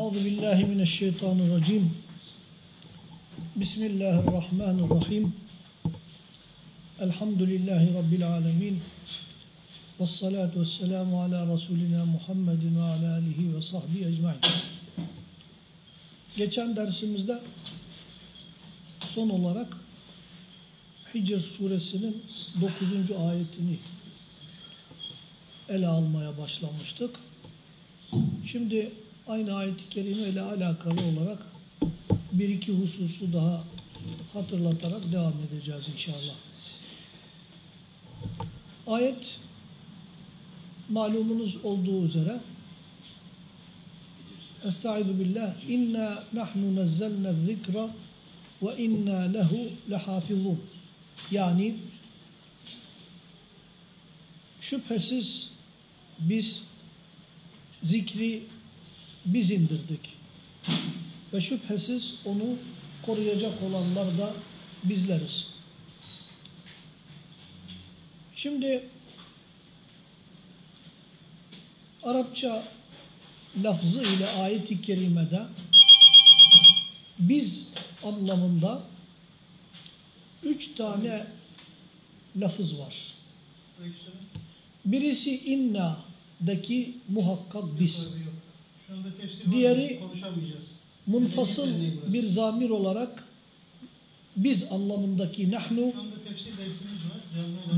Euzu billahi mineşşeytanirracim. Bismillahirrahmanirrahim. Elhamdülillahi rabbil alamin. Ves salatu vesselamu ala resulina Muhammedin ve ala alihi ve sahbihi ecmaîn. Geçen dersimizde son olarak Hicr suresinin 9. ayetini ele almaya başlamıştık. Şimdi aynı ayet-i kerime ile alakalı olarak bir iki hususu daha hatırlatarak devam edeceğiz inşallah. Ayet malumunuz olduğu üzere Estaizu billah inna nahnu nazzalna zikra ve inna lehu lehafizun yani şüphesiz biz zikri biz indirdik. Ve şüphesiz onu koruyacak olanlar da bizleriz. Şimdi Arapça lafzı ile ayet-i kerimede biz anlamında üç tane lafız var. Birisi inna'daki muhakkak biz. Diğeri-. Munfasıl bir zamir olarak biz anlamındaki nahnu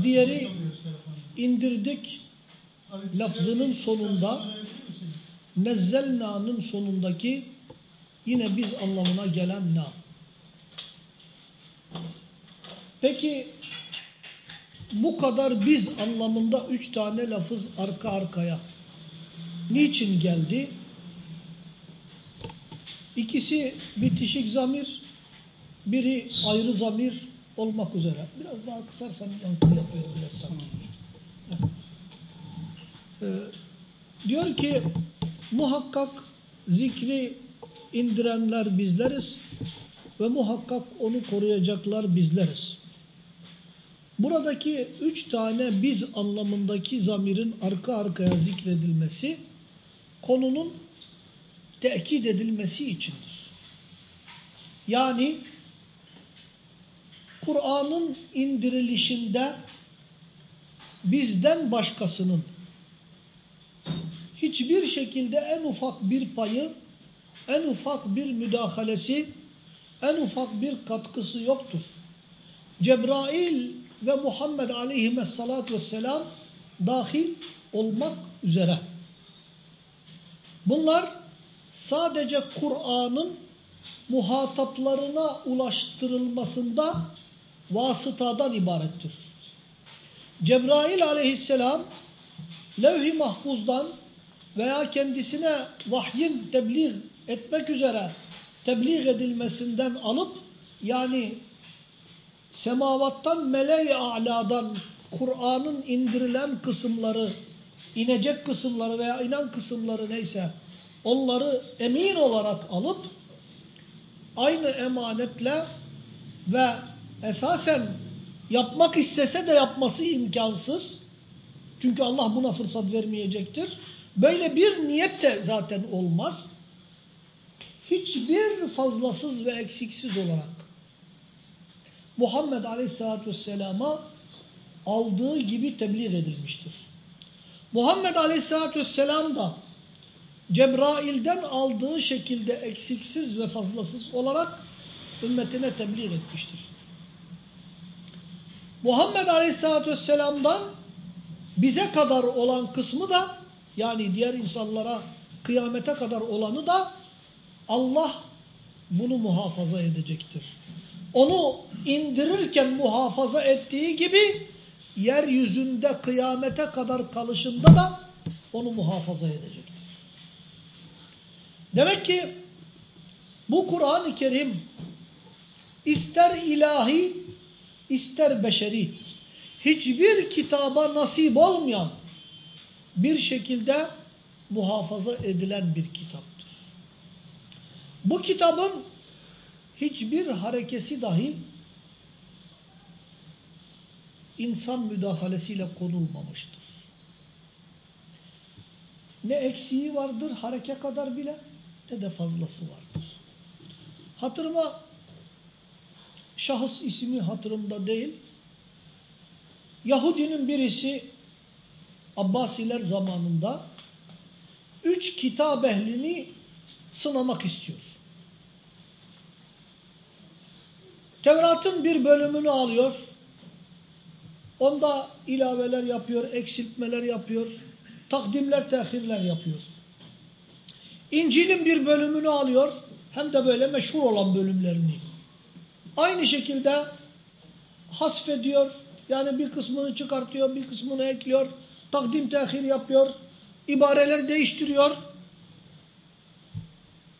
Diğeri- indirdik lafzının sonunda- nezzelna'nın sonundaki yine biz anlamına gelen na. Peki bu kadar biz anlamında üç tane lafız arka arkaya niçin geldi? İkisi bitişik zamir, biri ayrı zamir olmak üzere. Biraz daha kısarsan yankı yapıyor biraz. Ee, diyor ki muhakkak zikri indirenler bizleriz ve muhakkak onu koruyacaklar bizleriz. Buradaki üç tane biz anlamındaki zamirin arka arkaya zikredilmesi konunun tekit edilmesi içindir. Yani Kur'an'ın indirilişinde bizden başkasının hiçbir şekilde en ufak bir payı, en ufak bir müdahalesi, en ufak bir katkısı yoktur. Cebrail ve Muhammed aleyhissalatu vesselam dahil olmak üzere. Bunlar sadece Kur'an'ın muhataplarına ulaştırılmasında vasıtadan ibarettir. Cebrail aleyhisselam levh-i mahfuzdan veya kendisine vahyin tebliğ etmek üzere tebliğ edilmesinden alıp yani semavattan mele-i a'ladan Kur'an'ın indirilen kısımları, inecek kısımları veya inen kısımları neyse onları emin olarak alıp aynı emanetle ve esasen yapmak istese de yapması imkansız. Çünkü Allah buna fırsat vermeyecektir. Böyle bir niyet de zaten olmaz. Hiçbir fazlasız ve eksiksiz olarak Muhammed Aleyhisselatü Vesselam'a aldığı gibi tebliğ edilmiştir. Muhammed Aleyhisselatü Vesselam da Cebrail'den aldığı şekilde eksiksiz ve fazlasız olarak ümmetine tebliğ etmiştir. Muhammed Aleyhisselatü Vesselam'dan bize kadar olan kısmı da yani diğer insanlara kıyamete kadar olanı da Allah bunu muhafaza edecektir. Onu indirirken muhafaza ettiği gibi yeryüzünde kıyamete kadar kalışında da onu muhafaza edecektir. Demek ki bu Kur'an-ı Kerim ister ilahi ister beşeri hiçbir kitaba nasip olmayan bir şekilde muhafaza edilen bir kitaptır. Bu kitabın hiçbir harekesi dahi insan müdahalesiyle konulmamıştır. Ne eksiği vardır hareke kadar bile ne de fazlası vardır. Hatırıma şahıs ismi hatırımda değil. Yahudinin birisi Abbasiler zamanında üç kitap ehlini sınamak istiyor. Tevrat'ın bir bölümünü alıyor. Onda ilaveler yapıyor, eksiltmeler yapıyor, takdimler, tehirler yapıyor. İncil'in bir bölümünü alıyor, hem de böyle meşhur olan bölümlerini. Aynı şekilde hasfediyor, yani bir kısmını çıkartıyor, bir kısmını ekliyor, takdim, tehir yapıyor, ibareleri değiştiriyor,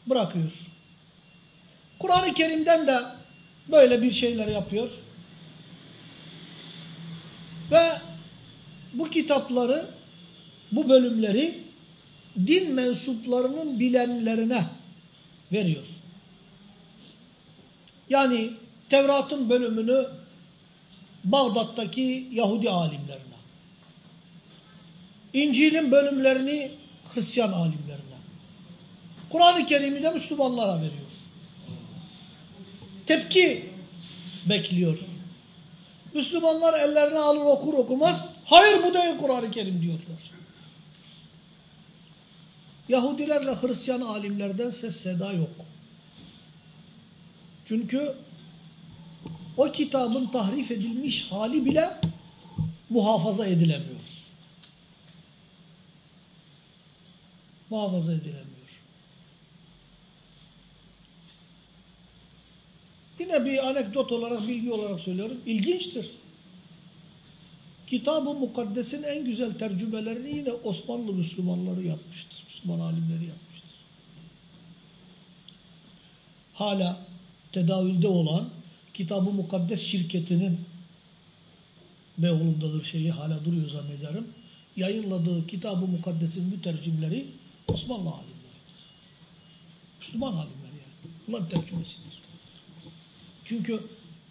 bırakıyor. Kur'an-ı Kerim'den de böyle bir şeyler yapıyor. Ve bu kitapları, bu bölümleri din mensuplarının bilenlerine veriyor. Yani Tevrat'ın bölümünü Bağdat'taki Yahudi alimlerine, İncil'in bölümlerini Hristiyan alimlerine, Kur'an-ı Kerim'i de Müslümanlara veriyor. Tepki bekliyor. Müslümanlar ellerine alır okur okumaz. Hayır bu değil Kur'an-ı Kerim diyorlar. Yahudilerle Hristiyan alimlerden ses seda yok. Çünkü o kitabın tahrif edilmiş hali bile muhafaza edilemiyor. Muhafaza edilemiyor. Yine bir anekdot olarak, bilgi olarak söylüyorum. İlginçtir. Kitab-ı Mukaddes'in en güzel tercümelerini yine Osmanlı Müslümanları yapmıştır. Müslüman alimleri yapmıştır. Hala tedavülde olan Kitab-ı Mukaddes şirketinin Beyoğlu'ndadır şeyi hala duruyor zannederim. Yayınladığı Kitab-ı Mukaddes'in bu tercümleri Osmanlı alimleridir. Müslüman alimler yani. Bunların tercümesidir. Çünkü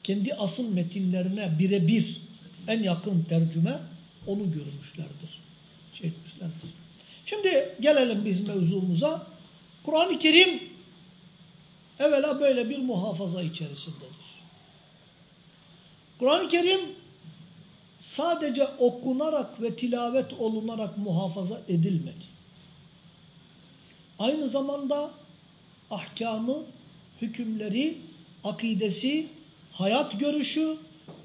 kendi asıl metinlerine birebir en yakın tercüme onu görmüşlerdir. Şey etmişlerdir. Şimdi gelelim biz mevzumuza. Kur'an-ı Kerim evvela böyle bir muhafaza içerisindedir. Kur'an-ı Kerim sadece okunarak ve tilavet olunarak muhafaza edilmedi. Aynı zamanda ahkamı, hükümleri, akidesi, hayat görüşü,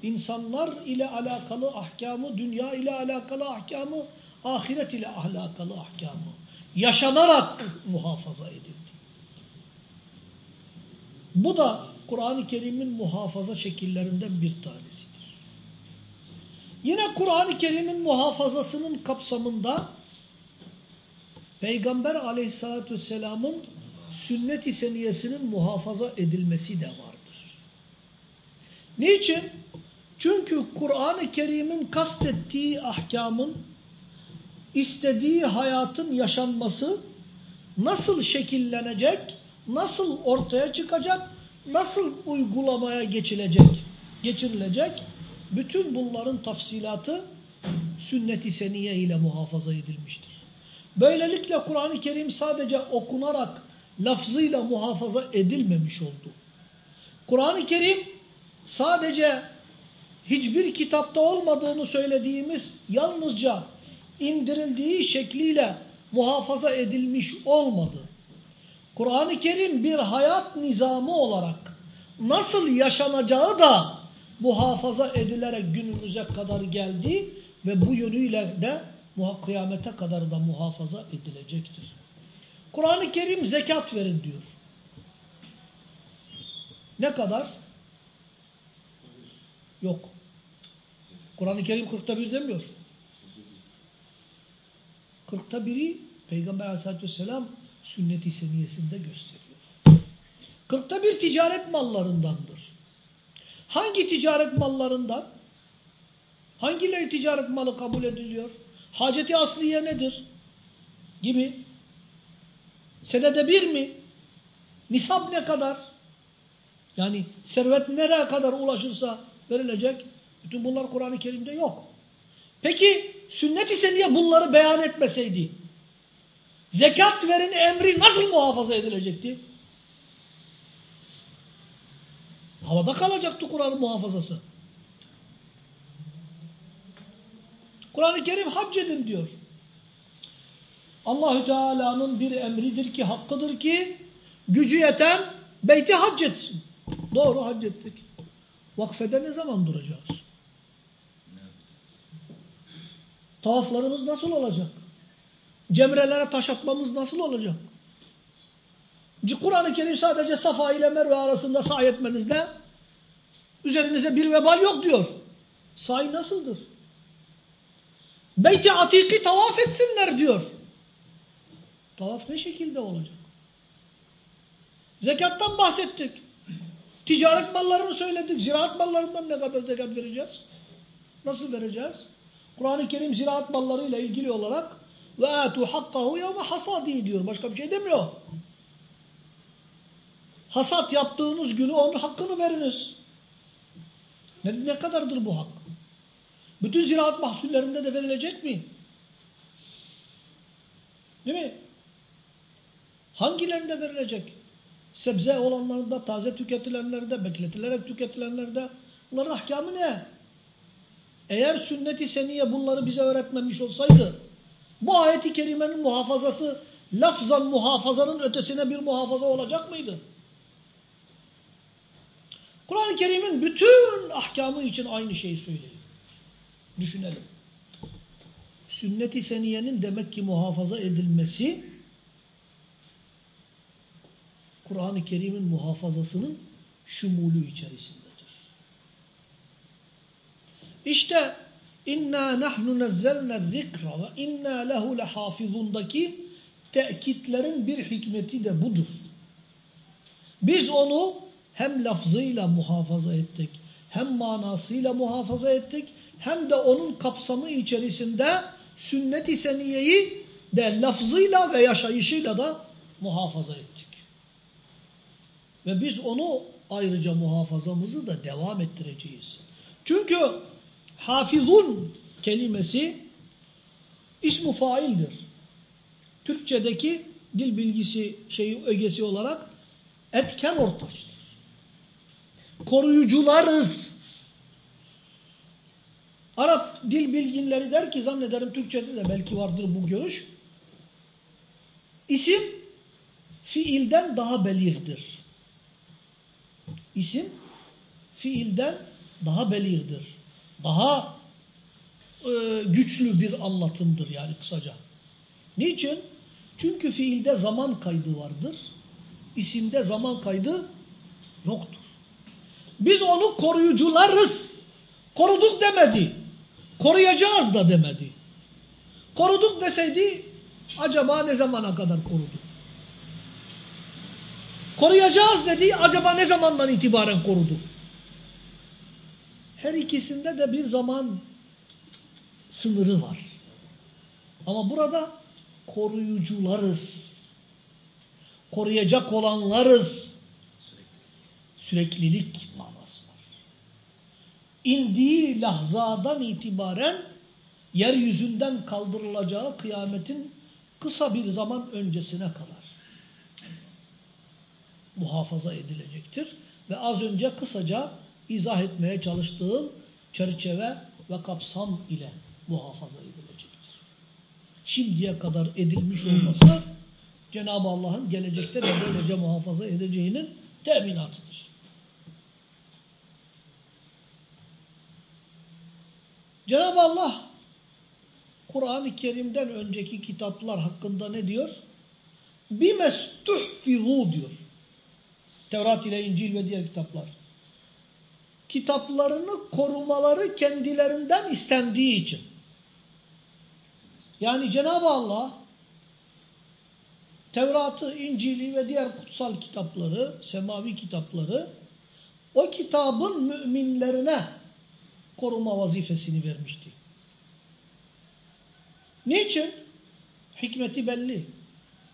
insanlar ile alakalı ahkamı, dünya ile alakalı ahkamı, ahiret ile alakalı ahkamı yaşanarak muhafaza edildi. Bu da Kur'an-ı Kerim'in muhafaza şekillerinden bir tanesidir. Yine Kur'an-ı Kerim'in muhafazasının kapsamında Peygamber aleyhissalatü vesselamın sünnet-i seniyesinin muhafaza edilmesi de vardır. Niçin? Çünkü Kur'an-ı Kerim'in kastettiği ahkamın istediği hayatın yaşanması nasıl şekillenecek, nasıl ortaya çıkacak, nasıl uygulamaya geçilecek, geçirilecek bütün bunların tafsilatı sünnet-i seniye ile muhafaza edilmiştir. Böylelikle Kur'an-ı Kerim sadece okunarak lafzıyla muhafaza edilmemiş oldu. Kur'an-ı Kerim sadece hiçbir kitapta olmadığını söylediğimiz yalnızca indirildiği şekliyle muhafaza edilmiş olmadı. Kur'an-ı Kerim bir hayat nizamı olarak nasıl yaşanacağı da muhafaza edilerek günümüze kadar geldi ve bu yönüyle de kıyamete kadar da muhafaza edilecektir. Kur'an-ı Kerim zekat verin diyor. Ne kadar? Yok. Kur'an-ı Kerim kırkta bir demiyor. Kırkta biri Peygamber aleyhissalatü vesselam sünnet-i seniyesinde gösteriyor. Kırkta bir ticaret mallarındandır. Hangi ticaret mallarından? Hangileri ticaret malı kabul ediliyor? Haceti asliye nedir? Gibi. Senede bir mi? Nisap ne kadar? Yani servet nereye kadar ulaşırsa verilecek. Bütün bunlar Kur'an-ı Kerim'de yok. Peki sünnet-i seniye bunları beyan etmeseydi Zekat verin emri nasıl muhafaza edilecekti? Havada kalacaktı Kur'an'ın muhafazası. Kur'an-ı Kerim hac edin diyor. Allahü Teala'nın bir emridir ki, hakkıdır ki gücü yeten beyti hac etsin. Doğru hac ettik. Vakfede ne zaman duracağız? Tavaflarımız nasıl olacak? Cemrelere taş atmamız nasıl olacak? Kur'an-ı Kerim sadece Safa ile Merve arasında sahi etmenizde üzerinize bir vebal yok diyor. Sahi nasıldır? Beyt-i Atik'i tavaf etsinler diyor. Tavaf ne şekilde olacak? Zekattan bahsettik. Ticaret mallarını söyledik. Ziraat mallarından ne kadar zekat vereceğiz? Nasıl vereceğiz? Kur'an-ı Kerim ziraat mallarıyla ilgili olarak ve atu hakkahu yevme hasadi diyor. Başka bir şey demiyor. Hasat yaptığınız günü onun hakkını veriniz. Ne, ne kadardır bu hak? Bütün ziraat mahsullerinde de verilecek mi? Değil mi? Hangilerinde verilecek? Sebze olanlarında, taze tüketilenlerde, bekletilerek tüketilenlerde bunların ahkamı ne? Eğer sünnet-i seniye bunları bize öğretmemiş olsaydı bu ayeti kerimenin muhafazası lafzan muhafazanın ötesine bir muhafaza olacak mıydı? Kur'an-ı Kerim'in bütün ahkamı için aynı şeyi söylüyor. Düşünelim. Sünnet-i seniyenin demek ki muhafaza edilmesi Kur'an-ı Kerim'in muhafazasının şumulu içerisindedir. İşte inna nahnu nazzalna zikra ve inna lehu lehafizundaki tekitlerin bir hikmeti de budur. Biz onu hem lafzıyla muhafaza ettik, hem manasıyla muhafaza ettik, hem de onun kapsamı içerisinde sünnet-i seniyeyi de lafzıyla ve yaşayışıyla da muhafaza ettik. Ve biz onu ayrıca muhafazamızı da devam ettireceğiz. Çünkü hafizun kelimesi ismu faildir. Türkçedeki dil bilgisi şeyi ögesi olarak etken ortaçtır. Koruyucularız. Arap dil bilginleri der ki zannederim Türkçede de belki vardır bu görüş. İsim fiilden daha belirdir. İsim fiilden daha belirdir. Daha e, güçlü bir anlatımdır yani kısaca. Niçin? Çünkü fiilde zaman kaydı vardır. İsimde zaman kaydı yoktur. Biz onu koruyucularız. Koruduk demedi. Koruyacağız da demedi. Koruduk deseydi acaba ne zamana kadar koruduk? Koruyacağız dedi acaba ne zamandan itibaren koruduk? Her ikisinde de bir zaman sınırı var. Ama burada koruyucularız. Koruyacak olanlarız. Süreklilik manası var. İndiği lahzadan itibaren yeryüzünden kaldırılacağı kıyametin kısa bir zaman öncesine kadar muhafaza edilecektir. Ve az önce kısaca izah etmeye çalıştığım çerçeve ve kapsam ile muhafaza edilecektir. Şimdiye kadar edilmiş olması Cenab-ı Allah'ın gelecekte de böylece muhafaza edeceğinin teminatıdır. Cenab-ı Allah Kur'an-ı Kerim'den önceki kitaplar hakkında ne diyor? Bimestuhfizu diyor. Tevrat ile İncil ve diğer kitaplar. Kitaplarını korumaları kendilerinden istendiği için. Yani Cenab-ı Allah Tevrat'ı, İncil'i ve diğer kutsal kitapları, semavi kitapları o kitabın müminlerine koruma vazifesini vermişti. Niçin? Hikmeti belli.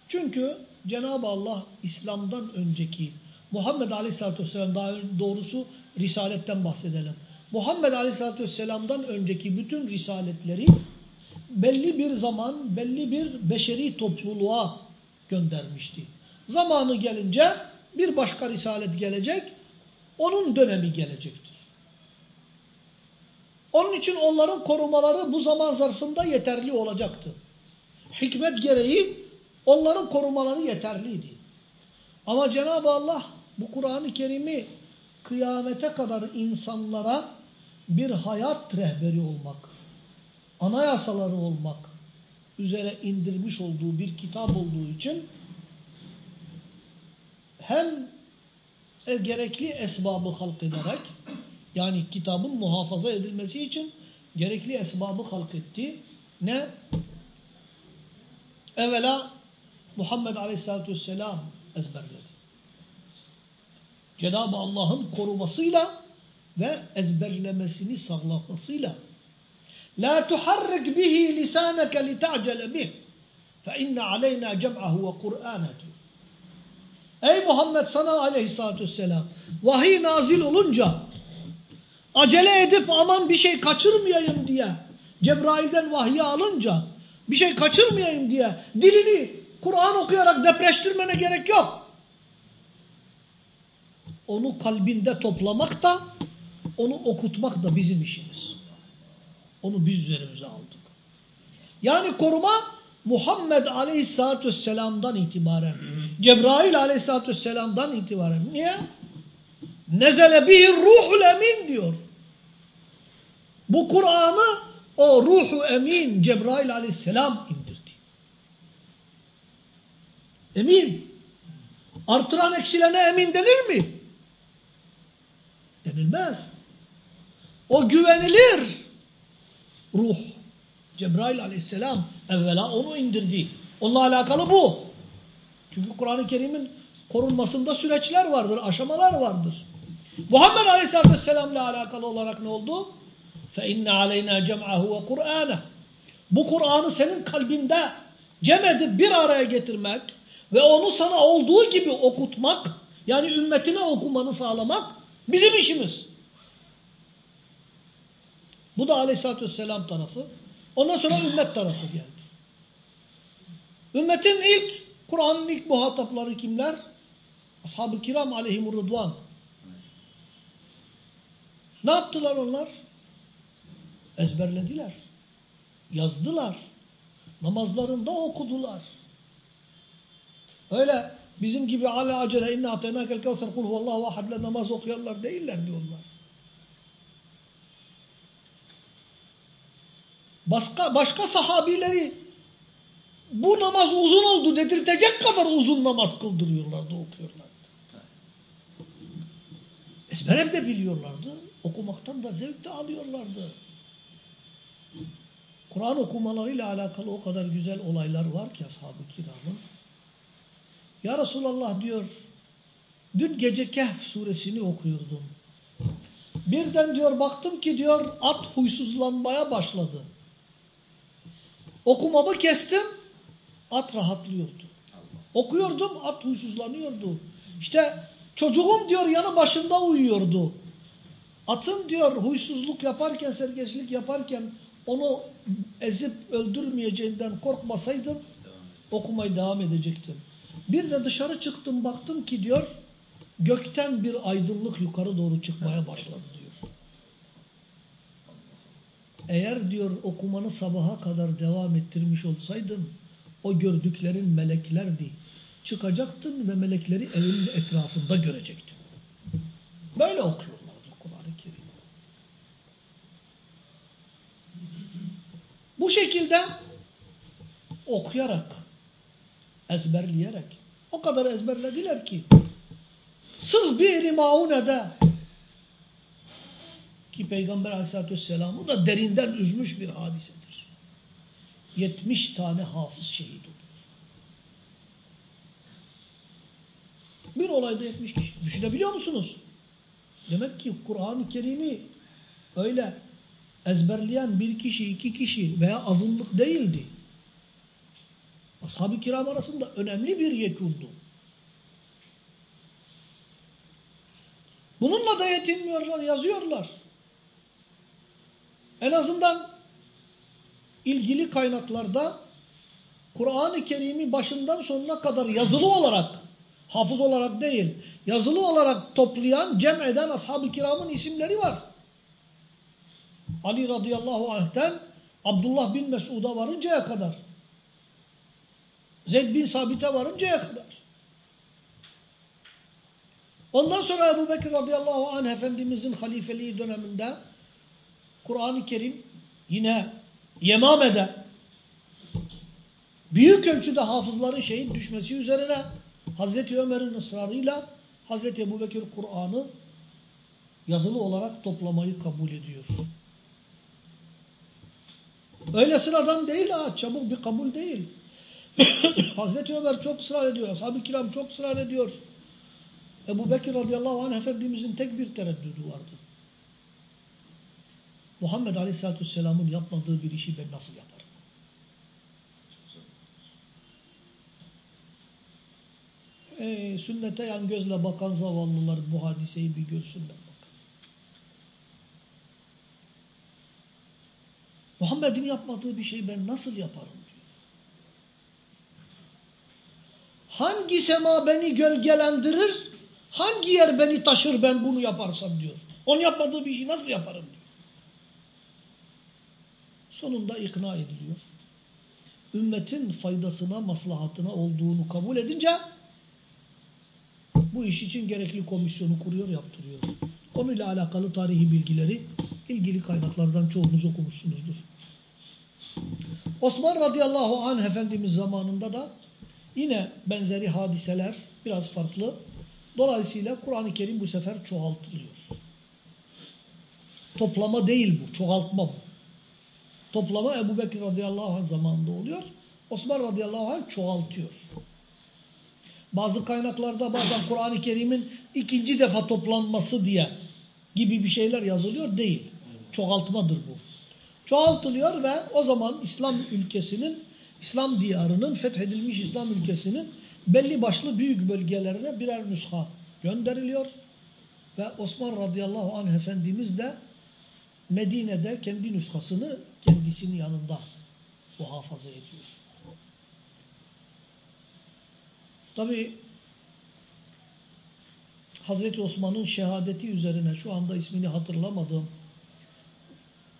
Çünkü Cenab-ı Allah İslam'dan önceki Muhammed Aleyhisselatü Vesselam daha doğrusu Risaletten bahsedelim. Muhammed Aleyhisselatü Vesselam'dan önceki bütün risaletleri belli bir zaman, belli bir beşeri topluluğa göndermişti. Zamanı gelince bir başka risalet gelecek, onun dönemi gelecektir. Onun için onların korumaları bu zaman zarfında yeterli olacaktı. Hikmet gereği onların korumaları yeterliydi. Ama Cenab-ı Allah bu Kur'an-ı Kerim'i kıyamete kadar insanlara bir hayat rehberi olmak, anayasaları olmak üzere indirmiş olduğu bir kitap olduğu için hem e, gerekli esbabı halk ederek yani kitabın muhafaza edilmesi için gerekli esbabı halk etti. Ne? Evvela Muhammed Aleyhisselatü Vesselam ezberledi. Cenab-ı Allah'ın korumasıyla ve ezberlemesini sağlamasıyla La tuharrik bihi lisaneke li ta'cele bih fe inne aleyna cem'ahu ve Kur'ane diyor. Ey Muhammed sana aleyhissalatü vesselam vahiy nazil olunca acele edip aman bir şey kaçırmayayım diye Cebrail'den vahyi alınca bir şey kaçırmayayım diye dilini Kur'an okuyarak depreştirmene gerek yok. Onu kalbinde toplamak da onu okutmak da bizim işimiz. Onu biz üzerimize aldık. Yani koruma Muhammed Aleyhisselatü Vesselam'dan itibaren, Cebrail Aleyhisselatü Vesselam'dan itibaren. Niye? Nezele bihi ruhul emin diyor. Bu Kur'an'ı o ruhu emin Cebrail Aleyhisselam indirdi. Emin. Artıran eksilene emin denir mi? Denilmez. O güvenilir ruh. Cebrail aleyhisselam evvela onu indirdi. Onunla alakalı bu. Çünkü Kur'an-ı Kerim'in korunmasında süreçler vardır, aşamalar vardır. Muhammed aleyhisselatü vesselam ile alakalı olarak ne oldu? فَاِنَّ عَلَيْنَا جَمْعَهُ وَقُرْآنَهُ Bu Kur'an'ı senin kalbinde cem edip bir araya getirmek ve onu sana olduğu gibi okutmak, yani ümmetine okumanı sağlamak bizim işimiz. Bu da aleyhissalatü vesselam tarafı. Ondan sonra ümmet tarafı geldi. Ümmetin ilk, Kur'an'ın ilk muhatapları kimler? Ashab-ı kiram aleyhimur rıdvan. Ne yaptılar onlar? Ezberlediler. Yazdılar. Namazlarında okudular. Öyle bizim gibi ala acele inna ateynakel kevser kul huvallahu ahadle namaz okuyanlar değiller diyorlar. Başka, başka sahabileri bu namaz uzun oldu dedirtecek kadar uzun namaz kıldırıyorlardı, okuyorlardı. Ezbere de biliyorlardı. Okumaktan da zevk de alıyorlardı. Kur'an okumalarıyla alakalı o kadar güzel olaylar var ki ashab-ı kiramın. Ya Resulallah diyor, dün gece Kehf suresini okuyordum. Birden diyor baktım ki diyor at huysuzlanmaya başladı. Okumamı kestim, at rahatlıyordu. Okuyordum, at huysuzlanıyordu. İşte çocuğum diyor yanı başında uyuyordu. Atın diyor huysuzluk yaparken, serkeşlik yaparken onu ezip öldürmeyeceğinden korkmasaydım okumayı devam edecektim. Bir de dışarı çıktım baktım ki diyor gökten bir aydınlık yukarı doğru çıkmaya başladı diyor. Eğer diyor okumanı sabaha kadar devam ettirmiş olsaydın o gördüklerin meleklerdi. Çıkacaktın ve melekleri evinin etrafında görecektin. Böyle okuyorlardı Kur'an-ı Kerim. Bu şekilde okuyarak, ezberleyerek o kadar ezberlediler ki sırf bir maunede ki Peygamber Aleyhisselatü Vesselam'ı da derinden üzmüş bir hadisedir. 70 tane hafız şehit oluyor. Bir olayda 70 kişi. Düşünebiliyor musunuz? Demek ki Kur'an-ı Kerim'i öyle ezberleyen bir kişi, iki kişi veya azınlık değildi. Ashab-ı kiram arasında önemli bir yekundu. Bununla da yetinmiyorlar, yazıyorlar. En azından ilgili kaynaklarda Kur'an-ı Kerim'i başından sonuna kadar yazılı olarak, hafız olarak değil, yazılı olarak toplayan, cem eden ashab-ı kiramın isimleri var. Ali radıyallahu anh'ten Abdullah bin Mesud'a varıncaya kadar. Zeyd bin Sabit'e varıncaya kadar. Ondan sonra Ebu Bekir radıyallahu anh Efendimizin halifeliği döneminde Kur'an-ı Kerim yine Yemame'de büyük ölçüde hafızların şehit düşmesi üzerine Hazreti Ömer'in ısrarıyla Hazreti Ebu Bekir Kur'an'ı yazılı olarak toplamayı kabul ediyor. Öyle sıradan değil ha, çabuk bir kabul değil. Hazreti Ömer çok ısrar ediyor, ashab-ı kiram çok ısrar ediyor. Ebu Bekir radıyallahu anh Efendimizin tek bir tereddüdü vardı. Muhammed aleyhissalatü vesselamın yapmadığı bir işi ben nasıl yaparım? Ey, sünnete yan gözle bakan zavallılar bu hadiseyi bir görsünler bakın. Muhammed'in yapmadığı bir şeyi ben nasıl yaparım diyor. Hangi sema beni gölgelendirir, hangi yer beni taşır ben bunu yaparsam diyor. Onun yapmadığı bir işi nasıl yaparım diyor. Sonunda ikna ediliyor. Ümmetin faydasına, maslahatına olduğunu kabul edince bu iş için gerekli komisyonu kuruyor, yaptırıyor. Konuyla alakalı tarihi bilgileri ilgili kaynaklardan çoğunuz okumuşsunuzdur. Osman radıyallahu anh Efendimiz zamanında da yine benzeri hadiseler biraz farklı. Dolayısıyla Kur'an-ı Kerim bu sefer çoğaltılıyor. Toplama değil bu, çoğaltma bu. Toplama Ebu Bekir radıyallahu anh zamanında oluyor. Osman radıyallahu anh çoğaltıyor. Bazı kaynaklarda bazen Kur'an-ı Kerim'in ikinci defa toplanması diye gibi bir şeyler yazılıyor. Değil. Çoğaltmadır bu. Çoğaltılıyor ve o zaman İslam ülkesinin, İslam diyarının, fethedilmiş İslam ülkesinin belli başlı büyük bölgelerine birer nüsha gönderiliyor. Ve Osman radıyallahu anh Efendimiz de Medine'de kendi nüshasını kendisinin yanında muhafaza ediyor. Tabi Hazreti Osman'ın şehadeti üzerine şu anda ismini hatırlamadığım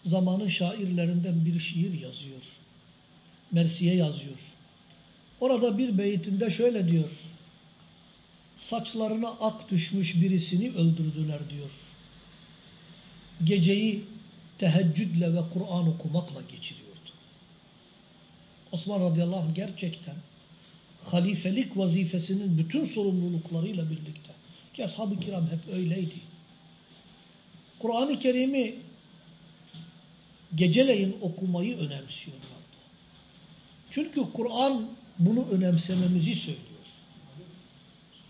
zamanın şairlerinden bir şiir yazıyor. Mersiye yazıyor. Orada bir beytinde şöyle diyor. Saçlarına ak düşmüş birisini öldürdüler diyor. Geceyi teheccüdle ve Kur'an okumakla geçiriyordu. Osman radıyallahu anh gerçekten halifelik vazifesinin bütün sorumluluklarıyla birlikte ki ashab-ı kiram hep öyleydi. Kur'an-ı Kerim'i geceleyin okumayı önemsiyorlardı. Çünkü Kur'an bunu önemsememizi söylüyor.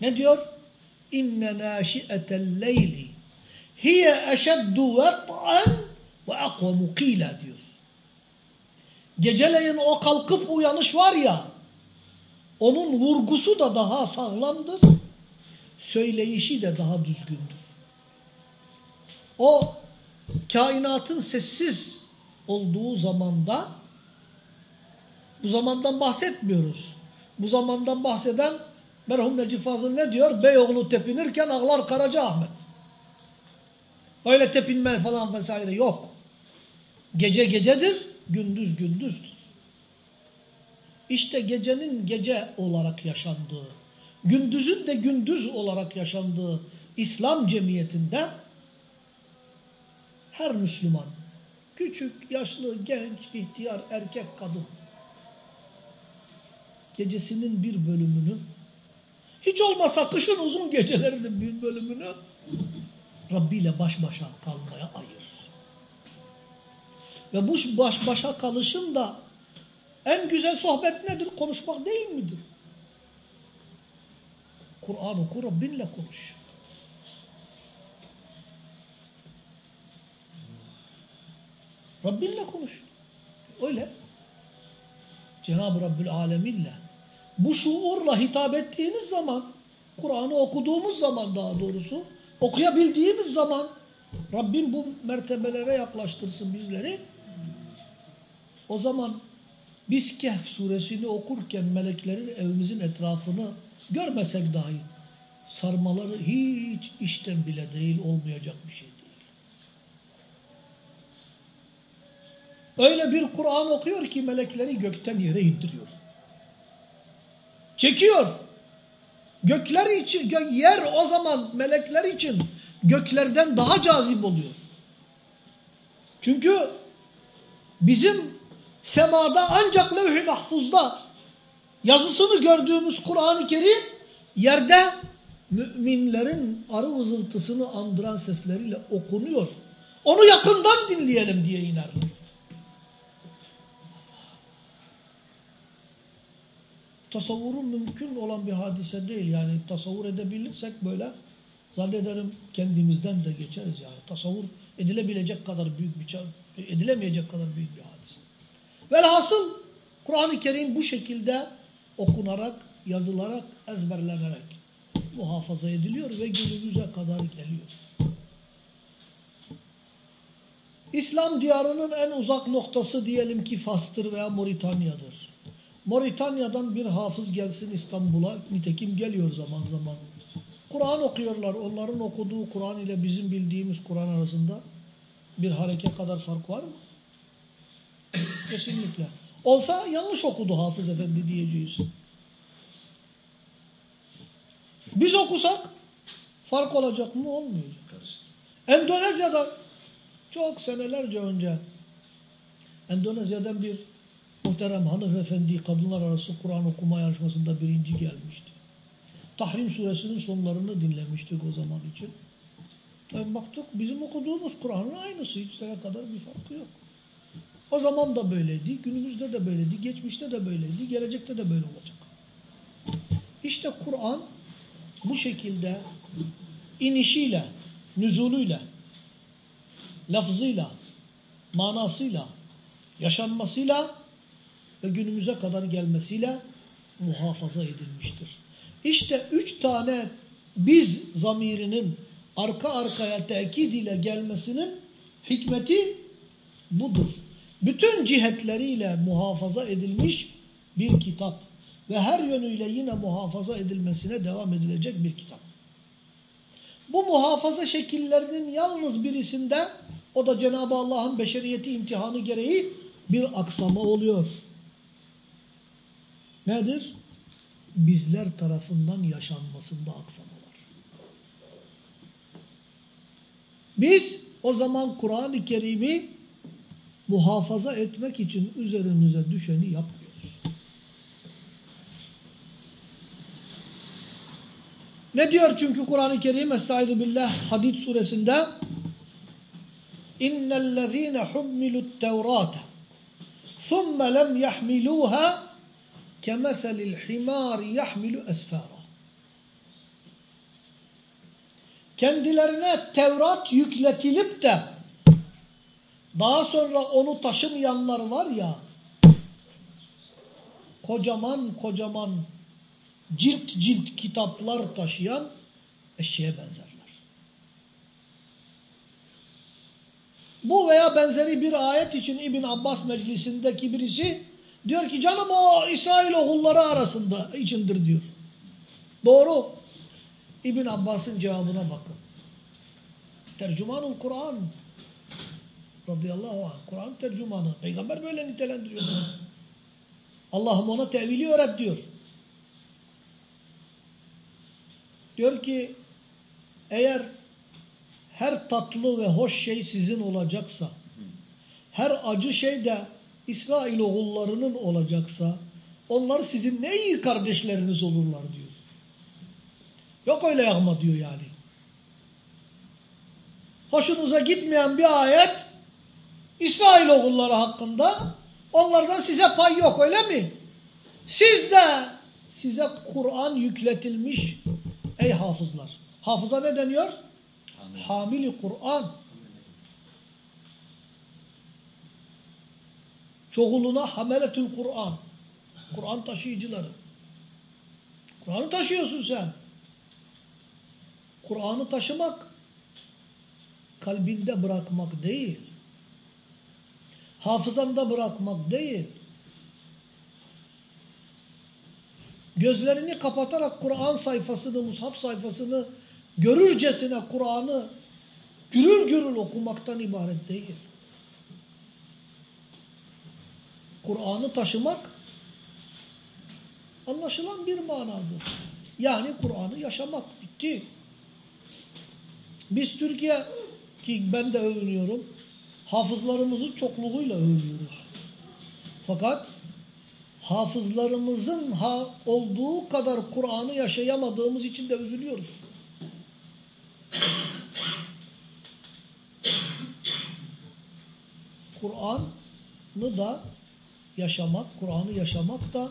Ne diyor? İnne nâşi'etel leyli hiye eşeddu vet'an ve akvamu kîla diyor. Geceleyin o kalkıp uyanış var ya onun vurgusu da daha sağlamdır. Söyleyişi de daha düzgündür. O kainatın sessiz olduğu zamanda bu zamandan bahsetmiyoruz. Bu zamandan bahseden merhum Necip Fazıl ne diyor? Beyoğlu tepinirken ağlar Karaca Ahmet. Öyle tepinme falan vesaire yok. Gece gecedir, gündüz gündüzdür. İşte gecenin gece olarak yaşandığı, gündüzün de gündüz olarak yaşandığı İslam cemiyetinde her Müslüman, küçük, yaşlı, genç, ihtiyar, erkek, kadın gecesinin bir bölümünü hiç olmasa kışın uzun gecelerinin bir bölümünü Rabbi ile baş başa kalmaya ayır. Ve bu baş başa kalışın da en güzel sohbet nedir? Konuşmak değil midir? Kur'an oku, Rabbinle konuş. Rabbinle konuş. Öyle. Cenab-ı Rabbül Alemin'le bu şuurla hitap ettiğiniz zaman Kur'an'ı okuduğumuz zaman daha doğrusu okuyabildiğimiz zaman Rabbim bu mertebelere yaklaştırsın bizleri. O zaman biz Kehf suresini okurken meleklerin evimizin etrafını görmesek dahi sarmaları hiç işten bile değil olmayacak bir şey değil. Öyle bir Kur'an okuyor ki melekleri gökten yere indiriyor. Çekiyor. Gökler için, yer o zaman melekler için göklerden daha cazip oluyor. Çünkü bizim semada ancak levh-i mahfuzda yazısını gördüğümüz Kur'an-ı Kerim yerde müminlerin arı vızıltısını andıran sesleriyle okunuyor. Onu yakından dinleyelim diye inerler. Tasavvurun mümkün olan bir hadise değil. Yani tasavvur edebilirsek böyle zannederim kendimizden de geçeriz yani. Tasavvur edilebilecek kadar büyük bir edilemeyecek kadar büyük bir hadise. Velhasıl Kur'an-ı Kerim bu şekilde okunarak, yazılarak, ezberlenerek muhafaza ediliyor ve günümüze kadar geliyor. İslam diyarının en uzak noktası diyelim ki Fas'tır veya Moritanya'dır. Moritanya'dan bir hafız gelsin İstanbul'a, nitekim geliyor zaman zaman. Kur'an okuyorlar. Onların okuduğu Kur'an ile bizim bildiğimiz Kur'an arasında bir hareke kadar fark var mı? Kesinlikle. Olsa yanlış okudu Hafız Efendi diyeceğiz. Biz okusak fark olacak mı? Olmayacak. Endonezya'da çok senelerce önce Endonezya'dan bir muhterem hanımefendi kadınlar arası Kur'an okuma yarışmasında birinci gelmişti. Tahrim suresinin sonlarını dinlemiştik o zaman için. Yani baktık bizim okuduğumuz Kur'an'ın aynısı. Hiç sene kadar bir farkı yok. O zaman da böyleydi, günümüzde de böyleydi, geçmişte de böyleydi, gelecekte de böyle olacak. İşte Kur'an bu şekilde inişiyle, nüzuluyla, lafzıyla, manasıyla, yaşanmasıyla ve günümüze kadar gelmesiyle muhafaza edilmiştir. İşte üç tane biz zamirinin arka arkaya tekid ile gelmesinin hikmeti budur. Bütün cihetleriyle muhafaza edilmiş bir kitap ve her yönüyle yine muhafaza edilmesine devam edilecek bir kitap. Bu muhafaza şekillerinin yalnız birisinde o da Cenab-ı Allah'ın beşeriyeti imtihanı gereği bir aksama oluyor. Nedir? Bizler tarafından yaşanmasında aksama var. Biz o zaman Kur'an-ı Kerim'i muhafaza etmek için üzerimize düşeni yapmıyoruz. Ne diyor çünkü Kur'an-ı Kerim Estaizu billah Hadid suresinde İnnellezîne hummilut tevrâte thumme lem yahmilûhâ kemeselil himâri yahmilu esfâra Kendilerine Tevrat yükletilip de daha sonra onu taşımayanlar var ya kocaman kocaman cilt cilt kitaplar taşıyan eşeğe benzerler. Bu veya benzeri bir ayet için İbn Abbas meclisindeki birisi diyor ki canım o İsrail oğulları arasında içindir diyor. Doğru. İbn Abbas'ın cevabına bakın. Tercümanul Kur'an radıyallahu anh. Kur'an tercümanı. Peygamber böyle nitelendiriyor. Allah'ım ona tevili öğret diyor. Diyor ki eğer her tatlı ve hoş şey sizin olacaksa her acı şey de İsrail oğullarının olacaksa onlar sizin ne iyi kardeşleriniz olurlar diyor. Yok öyle yakma diyor yani. Hoşunuza gitmeyen bir ayet İsrail oğulları hakkında onlardan size pay yok öyle mi? Siz de size Kur'an yükletilmiş ey hafızlar. Hafıza ne deniyor? Hamil. Hamili Kur'an. Çoğuluna hameletül Kur'an. Kur'an taşıyıcıları. Kur'an'ı taşıyorsun sen. Kur'an'ı taşımak kalbinde bırakmak değil. hafızanda bırakmak değil. Gözlerini kapatarak Kur'an sayfasını, mushaf sayfasını görürcesine Kur'an'ı gürül gürül okumaktan ibaret değil. Kur'an'ı taşımak anlaşılan bir manadır. Yani Kur'an'ı yaşamak bitti. Biz Türkiye ki ben de övünüyorum. Hafızlarımızın çokluğuyla övünüyoruz. Fakat hafızlarımızın ha olduğu kadar Kur'an'ı yaşayamadığımız için de üzülüyoruz. Kur'an'ı da yaşamak, Kur'an'ı yaşamak da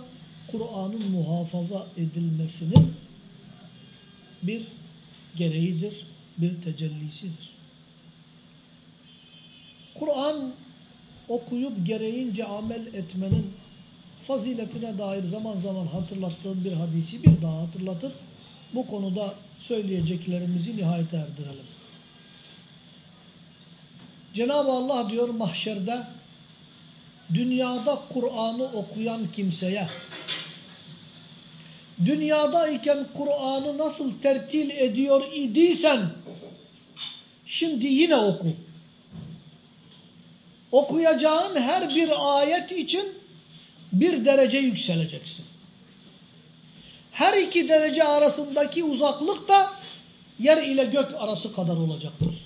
Kur'an'ın muhafaza edilmesinin bir gereğidir, bir tecellisidir. Kur'an okuyup gereğince amel etmenin faziletine dair zaman zaman hatırlattığım bir hadisi bir daha hatırlatıp bu konuda söyleyeceklerimizi nihayete erdirelim. Cenab-ı Allah diyor mahşerde dünyada Kur'an'ı okuyan kimseye dünyadayken Kur'an'ı nasıl tertil ediyor idiysen şimdi yine oku. Okuyacağın her bir ayet için bir derece yükseleceksin. Her iki derece arasındaki uzaklık da yer ile gök arası kadar olacaktır.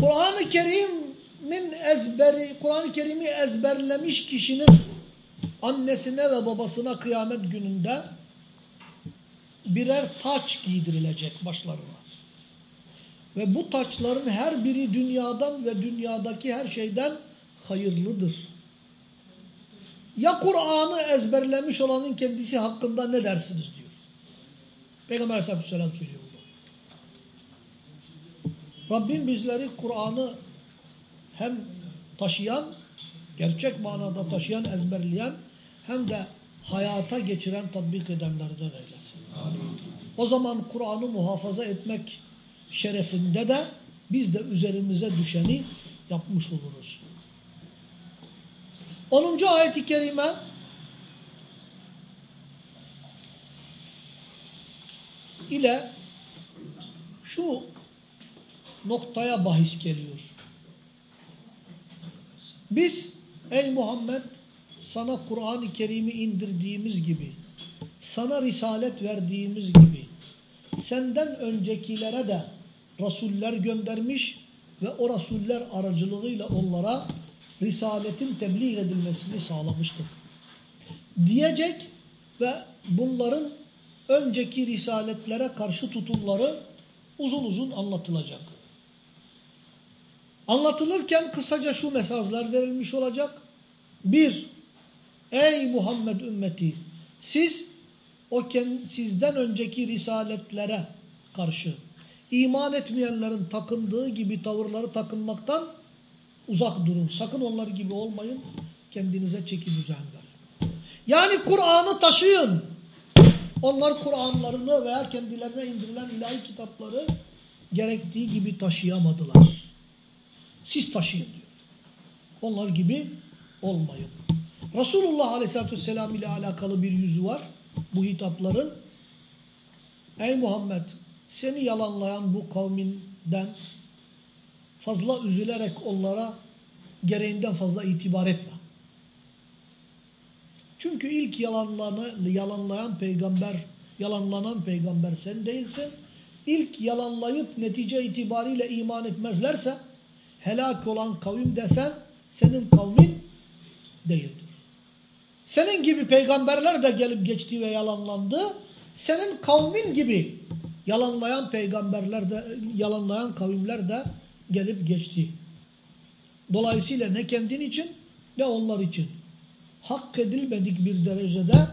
Kur'an-ı Kerim'in ezberi, Kur'an-ı Kerim'i ezberlemiş kişinin annesine ve babasına kıyamet gününde birer taç giydirilecek başlarına. Ve bu taçların her biri dünyadan ve dünyadaki her şeyden hayırlıdır. Ya Kur'an'ı ezberlemiş olanın kendisi hakkında ne dersiniz diyor. Peygamber aleyhisselam söylüyor. Rabbim bizleri Kur'an'ı hem taşıyan, gerçek manada taşıyan, ezberleyen hem de hayata geçiren, tatbik edenlerden eylesin. O zaman Kur'an'ı muhafaza etmek şerefinde de biz de üzerimize düşeni yapmış oluruz. 10. ayet-i kerime ile şu noktaya bahis geliyor. Biz ey Muhammed sana Kur'an-ı Kerim'i indirdiğimiz gibi sana risalet verdiğimiz gibi senden öncekilere de rasuller göndermiş ve o rasuller aracılığıyla onlara risaletin tebliğ edilmesini sağlamıştık. Diyecek ve bunların önceki risaletlere karşı tutumları uzun uzun anlatılacak. Anlatılırken kısaca şu mesajlar verilmiş olacak. Bir, ey Muhammed ümmeti siz o sizden önceki risaletlere karşı iman etmeyenlerin takındığı gibi tavırları takınmaktan uzak durun. Sakın onlar gibi olmayın. Kendinize çeki düzen verin. Yani Kur'an'ı taşıyın. Onlar Kur'anlarını veya kendilerine indirilen ilahi kitapları gerektiği gibi taşıyamadılar. Siz taşıyın diyor. Onlar gibi olmayın. Resulullah Aleyhisselatü Vesselam ile alakalı bir yüzü var bu hitapların. Ey Muhammed seni yalanlayan bu kavminden fazla üzülerek onlara gereğinden fazla itibar etme. Çünkü ilk yalanlayan peygamber, yalanlanan peygamber sen değilsin. İlk yalanlayıp netice itibariyle iman etmezlerse helak olan kavim desen senin kavmin değildir. Senin gibi peygamberler de gelip geçti ve yalanlandı. Senin kavmin gibi yalanlayan peygamberler de, yalanlayan kavimler de gelip geçti. Dolayısıyla ne kendin için ne onlar için hak edilmedik bir derecede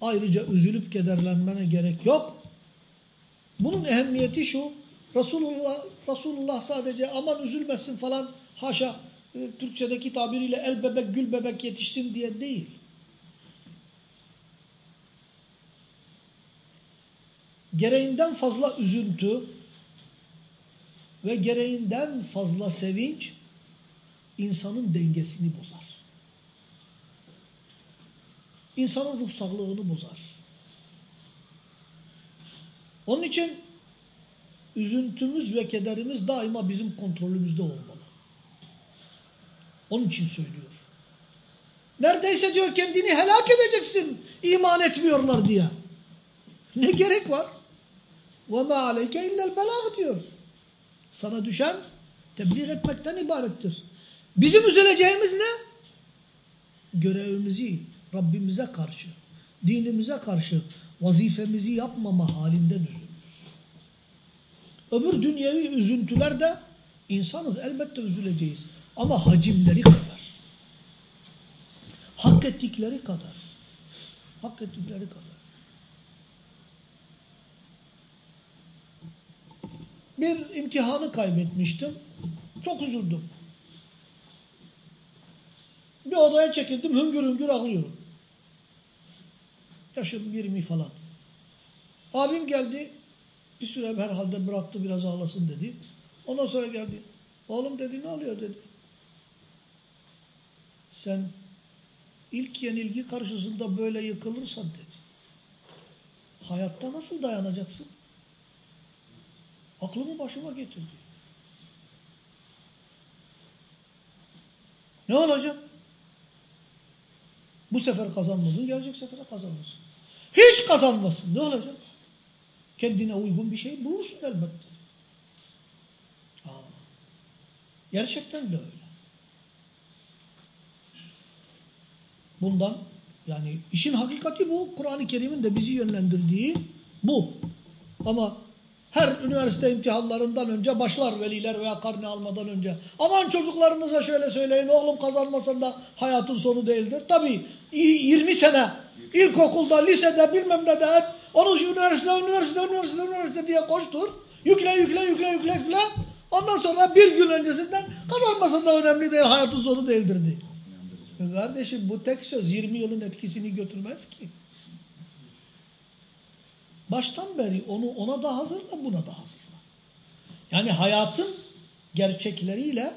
ayrıca üzülüp kederlenmene gerek yok. Bunun ehemmiyeti şu, Resulullah, Resulullah sadece aman üzülmesin falan haşa e, Türkçedeki tabiriyle el bebek gül bebek yetişsin diye değil. Gereğinden fazla üzüntü, ve gereğinden fazla sevinç insanın dengesini bozar. İnsanın ruh sağlığını bozar. Onun için üzüntümüz ve kederimiz daima bizim kontrolümüzde olmalı. Onun için söylüyor. Neredeyse diyor kendini helak edeceksin iman etmiyorlar diye. Ne gerek var? وَمَا عَلَيْكَ اِلَّا الْبَلَاغ diyor. Sana düşen tebliğ etmekten ibarettir. Bizim üzüleceğimiz ne? Görevimizi Rabbimize karşı, dinimize karşı vazifemizi yapmama halinden üzülürüz. Öbür dünyevi üzüntüler de insanız elbette üzüleceğiz. Ama hacimleri kadar. Hak ettikleri kadar. Hak ettikleri kadar. Bir imtihanı kaybetmiştim. Çok üzüldüm. Bir odaya çekildim hüngür hüngür ağlıyorum. Yaşım 20 falan. Abim geldi. Bir süre herhalde bıraktı biraz ağlasın dedi. Ondan sonra geldi. Oğlum dedi ne oluyor dedi. Sen ilk yenilgi karşısında böyle yıkılırsan dedi. Hayatta nasıl dayanacaksın? Aklımı başıma getirdi. Ne olacak? Bu sefer kazanmadın, gelecek sefere kazanırsın. Hiç kazanmasın. Ne olacak? Kendine uygun bir şey bulursun elbette. Aa, gerçekten de öyle. Bundan yani işin hakikati bu. Kur'an-ı Kerim'in de bizi yönlendirdiği bu. Ama her üniversite imtihanlarından önce başlar veliler veya karne almadan önce. Aman çocuklarınıza şöyle söyleyin oğlum kazanmasan da hayatın sonu değildir. Tabii 20 sene ilkokulda, lisede bilmem ne de et. Onu üniversite, üniversite, üniversite, üniversite diye koştur. Yükle, yükle, yükle, yükle, yükle. Ondan sonra bir gün öncesinden kazanmasan da önemli değil, hayatın sonu değildir diye. Kardeşim bu tek söz 20 yılın etkisini götürmez ki. Baştan beri onu ona da hazırla, buna da hazırla. Yani hayatın gerçekleriyle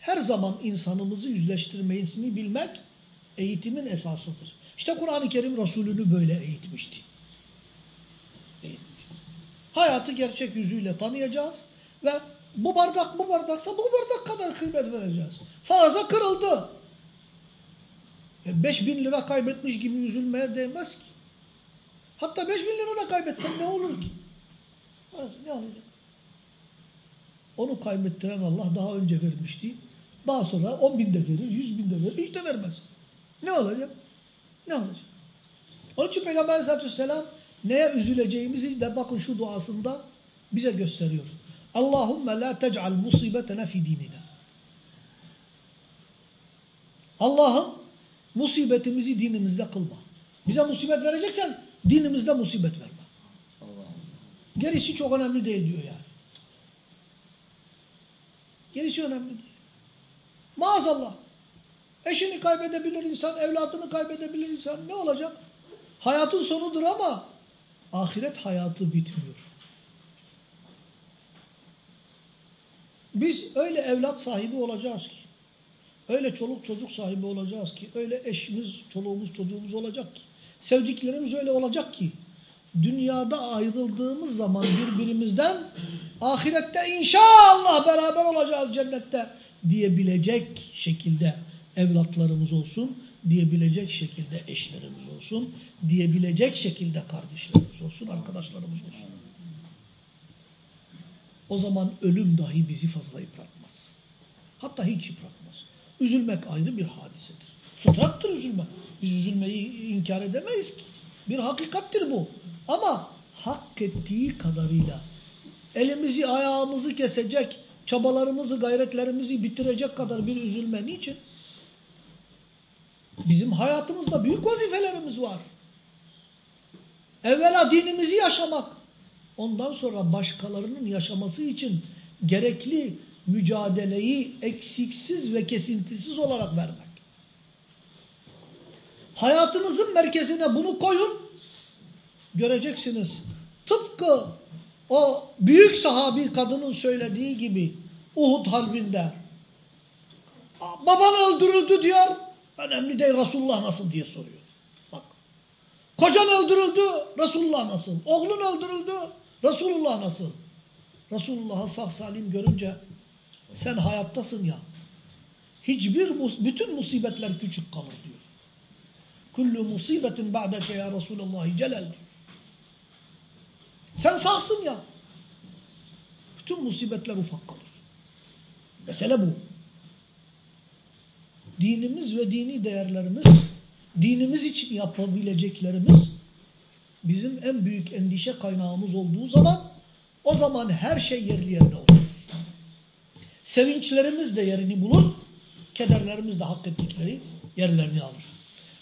her zaman insanımızı yüzleştirmesini bilmek eğitimin esasıdır. İşte Kur'an-ı Kerim Resulünü böyle eğitmişti. Hayatı gerçek yüzüyle tanıyacağız ve bu bardak bu bardaksa bu bardak kadar kıymet vereceğiz. Faraza kırıldı. 5 bin lira kaybetmiş gibi üzülmeye değmez ki. Hatta 5 bin lira da kaybetsen ne olur ki? Ne olacak? Onu kaybettiren Allah daha önce vermişti. Daha sonra 10 bin de verir, 100 bin de verir, hiç de vermez. Ne olacak? Ne olacak? Onun için Peygamber Aleyhisselatü Vesselam neye üzüleceğimizi de bakın şu duasında bize gösteriyor. Allahümme la tec'al musibetena fi dinina. Allah'ım musibetimizi dinimizde kılma. Bize musibet vereceksen dinimizde musibet verme. Gerisi çok önemli değil diyor yani. Gerisi önemli değil. Maazallah. Eşini kaybedebilir insan, evladını kaybedebilir insan. Ne olacak? Hayatın sonudur ama ahiret hayatı bitmiyor. Biz öyle evlat sahibi olacağız ki, öyle çoluk çocuk sahibi olacağız ki, öyle eşimiz, çoluğumuz, çocuğumuz olacak ki, sevdiklerimiz öyle olacak ki, dünyada ayrıldığımız zaman birbirimizden ahirette inşallah beraber olacağız cennette diyebilecek şekilde evlatlarımız olsun, diyebilecek şekilde eşlerimiz olsun, diyebilecek şekilde kardeşlerimiz olsun, arkadaşlarımız olsun. O zaman ölüm dahi bizi fazla yıpratmaz. Hatta hiç yıpratmaz. Üzülmek ayrı bir hadisedir. Fıtrattır üzülmek. Biz üzülmeyi inkar edemeyiz ki. Bir hakikattir bu. Ama hak ettiği kadarıyla elimizi ayağımızı kesecek, çabalarımızı, gayretlerimizi bitirecek kadar bir üzülme niçin? Bizim hayatımızda büyük vazifelerimiz var. Evvela dinimizi yaşamak. Ondan sonra başkalarının yaşaması için gerekli mücadeleyi eksiksiz ve kesintisiz olarak vermek. Hayatınızın merkezine bunu koyun. Göreceksiniz. Tıpkı o büyük sahabi kadının söylediği gibi Uhud harbinde baban öldürüldü diyor. Önemli değil Resulullah nasıl diye soruyor. Bak. Kocan öldürüldü Resulullah nasıl? Oğlun öldürüldü Resulullah nasıl? Resulullah'ı sağ salim görünce sen hayattasın ya. Hiçbir bütün musibetler küçük kalır diyor. Kullu musibetin ba'deke ya Resulallah celal diyor. Sen sağsın ya. Bütün musibetler ufak kalır. Mesele bu. Dinimiz ve dini değerlerimiz, dinimiz için yapabileceklerimiz bizim en büyük endişe kaynağımız olduğu zaman o zaman her şey yerli yerine oturur. Sevinçlerimiz de yerini bulur, kederlerimiz de hak ettikleri yerlerini alır.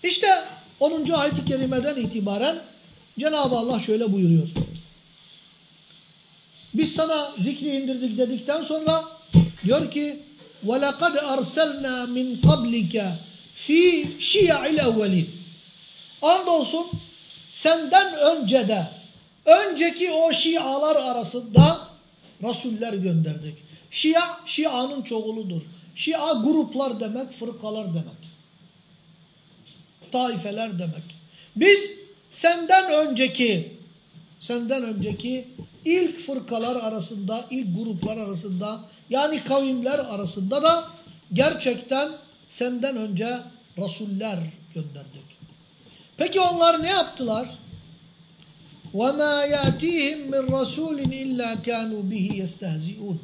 İşte 10. ayet-i kerimeden itibaren Cenab-ı Allah şöyle buyuruyor. Biz sana zikri indirdik dedikten sonra diyor ki وَلَقَدْ أَرْسَلْنَا مِنْ قَبْلِكَ ف۪ي شِيَعِ الْاَوَّلِينَ Andolsun senden önce de önceki o şialar arasında rasuller gönderdik. Şia, şianın çoğuludur. Şia gruplar demek, fırkalar demek. Taifeler demek. Biz senden önceki senden önceki ilk fırkalar arasında, ilk gruplar arasında yani kavimler arasında da gerçekten senden önce rasuller gönderdik. Peki onlar ne yaptılar? وَمَا يَأْتِيهِمْ مِنْ رَسُولٍ اِلَّا كَانُوا بِهِ يَسْتَهْزِئُونَ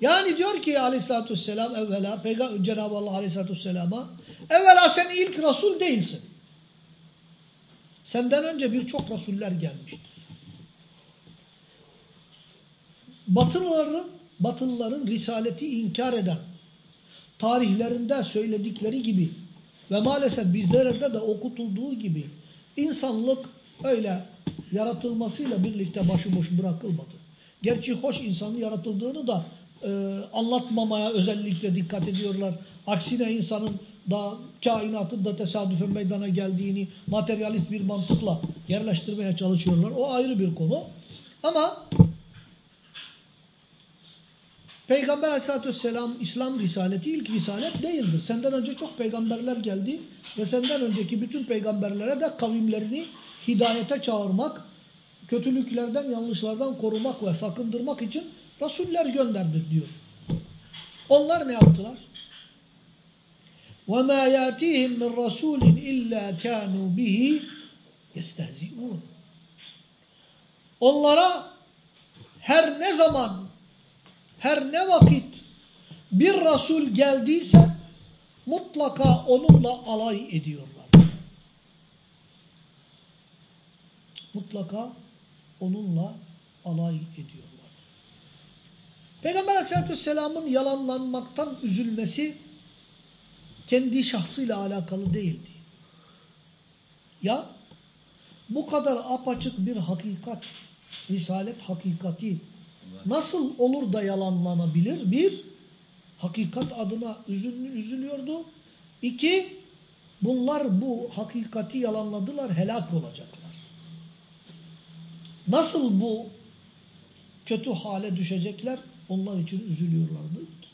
Yani diyor ki aleyhissalatü vesselam evvela Peygamber Cenab-ı Allah aleyhissalatü vesselama evvela sen ilk Resul değilsin. Senden önce birçok Rasuller gelmiştir. Batılıların, Batılıların Risaleti inkar eden tarihlerinde söyledikleri gibi ve maalesef bizlerde de okutulduğu gibi insanlık öyle yaratılmasıyla birlikte başıboş bırakılmadı. Gerçi hoş insanın yaratıldığını da e, anlatmamaya özellikle dikkat ediyorlar. Aksine insanın da kainatın da tesadüfen meydana geldiğini materyalist bir mantıkla yerleştirmeye çalışıyorlar. O ayrı bir konu. Ama Peygamber aleyhissalatü vesselam İslam risaleti ilk risalet değildir. Senden önce çok peygamberler geldi ve senden önceki bütün peygamberlere de kavimlerini hidayete çağırmak, kötülüklerden, yanlışlardan korumak ve sakındırmak için rasuller gönderdik diyor. Onlar ne yaptılar? وَمَا يَاتِيهِمْ مِنْ رَسُولٍ اِلَّا كَانُوا بِهِ يَسْتَهْزِئُونَ Onlara her ne zaman her ne vakit bir Resul geldiyse mutlaka onunla alay ediyorlar. Mutlaka onunla alay ediyorlar. Peygamber Aleyhisselatü Vesselam'ın yalanlanmaktan üzülmesi kendi şahsıyla alakalı değildi. Ya bu kadar apaçık bir hakikat, risalet hakikati nasıl olur da yalanlanabilir? Bir, hakikat adına üzünlü, üzülüyordu. İki, bunlar bu hakikati yalanladılar, helak olacaklar. Nasıl bu kötü hale düşecekler? Onlar için üzülüyorlardı. İki.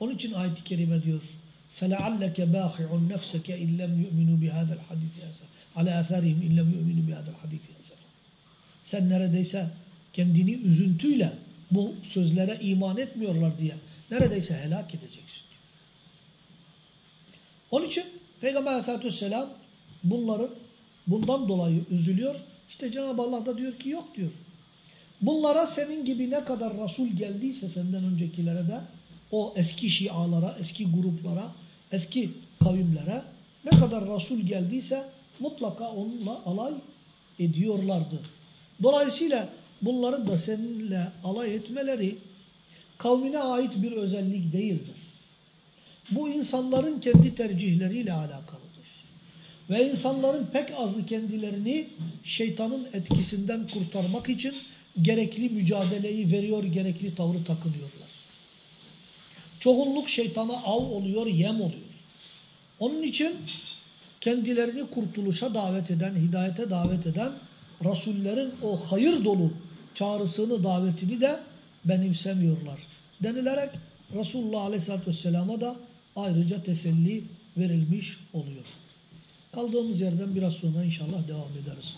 Onun için ayet-i kerime diyor. فَلَعَلَّكَ بَاخِعُ نَفْسَكَ اِنْ لَمْ يُؤْمِنُوا بِهَذَا الْحَدِيثِ أَسَفًا عَلَى آثَارِهِمْ اِنْ لَمْ يُؤْمِنُوا بِهَذَا الْحَدِيثِ أَسَفًا sen neredeyse kendini üzüntüyle bu sözlere iman etmiyorlar diye neredeyse helak edeceksin. Onun için Peygamber Aleyhisselatü Vesselam bunların bundan dolayı üzülüyor. İşte Cenab-ı Allah da diyor ki yok diyor. Bunlara senin gibi ne kadar Resul geldiyse senden öncekilere de o eski şialara, eski gruplara, eski kavimlere ne kadar Resul geldiyse mutlaka onunla alay ediyorlardı. Dolayısıyla bunların da seninle alay etmeleri kavmine ait bir özellik değildir. Bu insanların kendi tercihleriyle alakalıdır. Ve insanların pek azı kendilerini şeytanın etkisinden kurtarmak için gerekli mücadeleyi veriyor, gerekli tavrı takınıyorlar. Çoğunluk şeytana av oluyor, yem oluyor. Onun için kendilerini kurtuluşa davet eden, hidayete davet eden Rasullerin o hayır dolu çağrısını, davetini de benimsemiyorlar. Denilerek Resulullah Aleyhisselatü Vesselam'a da ayrıca teselli verilmiş oluyor. Kaldığımız yerden biraz sonra inşallah devam ederiz.